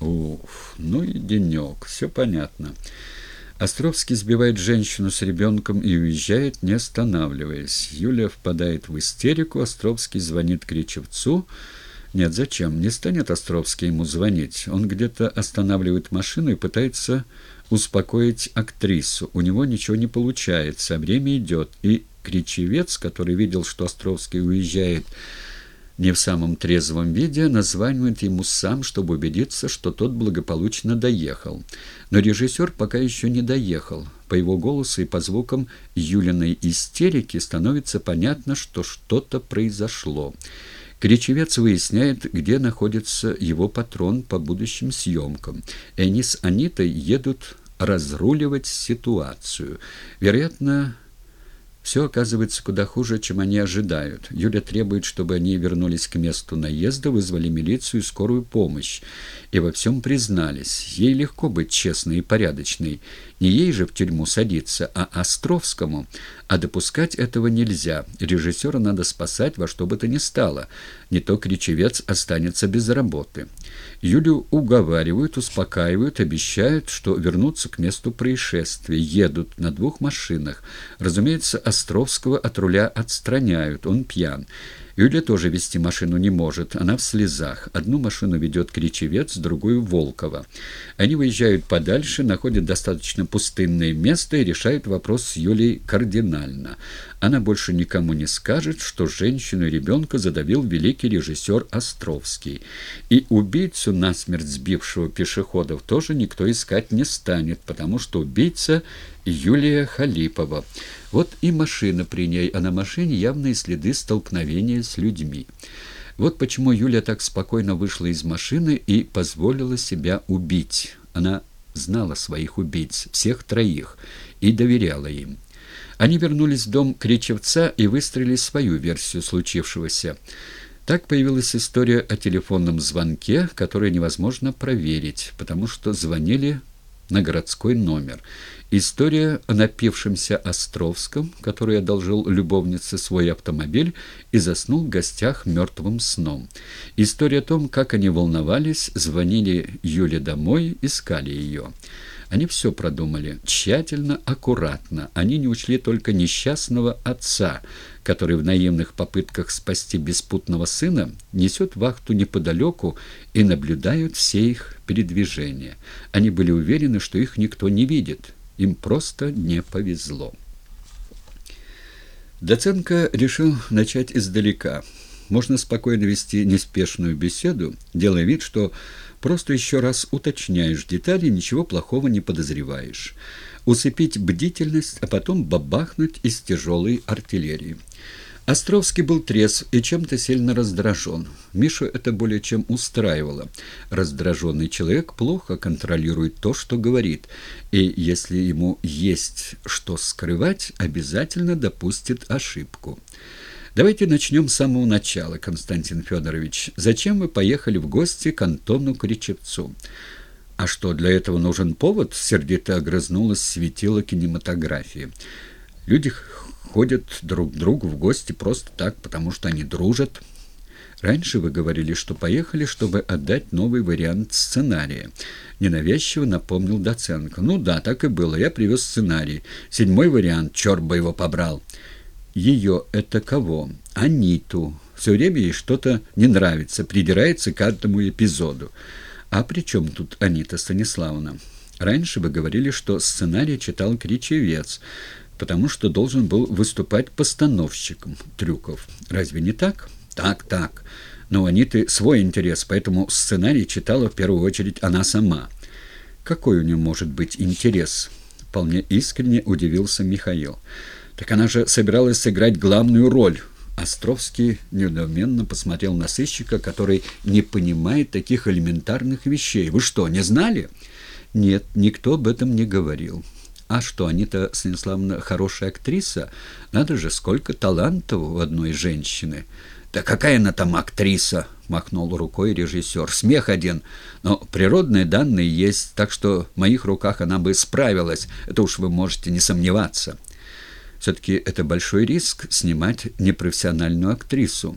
Уф, ну и денек, все понятно. Островский сбивает женщину с ребенком и уезжает, не останавливаясь. Юлия впадает в истерику, Островский звонит Кричевцу. Нет, зачем? Не станет Островский ему звонить. Он где-то останавливает машину и пытается успокоить актрису. У него ничего не получается, время идет. И Кричевец, который видел, что Островский уезжает не в самом трезвом виде, названивает ему сам, чтобы убедиться, что тот благополучно доехал. Но режиссер пока еще не доехал. По его голосу и по звукам Юлиной истерики становится понятно, что что-то произошло. Кричевец выясняет, где находится его патрон по будущим съемкам. И они с Анитой едут разруливать ситуацию. Вероятно, все оказывается куда хуже, чем они ожидают. Юля требует, чтобы они вернулись к месту наезда, вызвали милицию и скорую помощь. И во всем признались. Ей легко быть честной и порядочной. Не ей же в тюрьму садиться, а Островскому. А допускать этого нельзя. Режиссера надо спасать во что бы то ни стало. Не то Кричевец останется без работы. Юлю уговаривают, успокаивают, обещают, что вернутся к месту происшествия. Едут на двух машинах. Разумеется, Островского от руля отстраняют. Он пьян. Юля тоже вести машину не может, она в слезах. Одну машину ведет Кричевец, другую — Волкова. Они выезжают подальше, находят достаточно пустынное место и решают вопрос с Юлей кардинально. Она больше никому не скажет, что женщину и ребенка задавил великий режиссер Островский. И убийцу, насмерть сбившего пешеходов, тоже никто искать не станет, потому что убийца Юлия Халипова. Вот и машина при ней, а на машине явные следы столкновения людьми. Вот почему Юля так спокойно вышла из машины и позволила себя убить. Она знала своих убийц, всех троих, и доверяла им. Они вернулись в дом Кричевца и выстроили свою версию случившегося. Так появилась история о телефонном звонке, который невозможно проверить, потому что звонили на городской номер. История о напившемся Островском, который одолжил любовнице свой автомобиль и заснул в гостях мертвым сном. История о том, как они волновались, звонили Юле домой, искали ее. Они все продумали, тщательно, аккуратно. Они не учли только несчастного отца, который в наивных попытках спасти беспутного сына несет вахту неподалеку и наблюдают все их передвижения. Они были уверены, что их никто не видит. Им просто не повезло. Доценко решил начать издалека. Можно спокойно вести неспешную беседу, делая вид, что Просто еще раз уточняешь детали, ничего плохого не подозреваешь. Усыпить бдительность, а потом бабахнуть из тяжелой артиллерии. Островский был трезв и чем-то сильно раздражен. Мишу это более чем устраивало. Раздраженный человек плохо контролирует то, что говорит, и если ему есть что скрывать, обязательно допустит ошибку. Давайте начнем с самого начала, Константин Федорович. Зачем вы поехали в гости к Антону Кричевцу? А что, для этого нужен повод? Сердито огрызнулась светила кинематографии. Люди ходят друг к другу в гости просто так, потому что они дружат. Раньше вы говорили, что поехали, чтобы отдать новый вариант сценария. Ненавязчиво напомнил Доценко. Ну да, так и было. Я привез сценарий. Седьмой вариант, черт бы его побрал. Ее это кого? Аниту. Все время ей что-то не нравится, придирается к каждому эпизоду. А при чем тут Анита Станиславовна? Раньше вы говорили, что сценарий читал Кричевец, потому что должен был выступать постановщиком трюков. Разве не так? Так, так. Но у Аниты свой интерес, поэтому сценарий читала в первую очередь она сама. Какой у нее может быть интерес? Вполне искренне удивился Михаил. Так она же собиралась сыграть главную роль. Островский недоуменно посмотрел на сыщика, который не понимает таких элементарных вещей. «Вы что, не знали?» «Нет, никто об этом не говорил». «А что, Анита Станиславовна хорошая актриса? Надо же, сколько талантов у одной женщины!» «Да какая она там актриса?» — махнул рукой режиссер. «Смех один. Но природные данные есть, так что в моих руках она бы справилась. Это уж вы можете не сомневаться». Все-таки это большой риск снимать непрофессиональную актрису.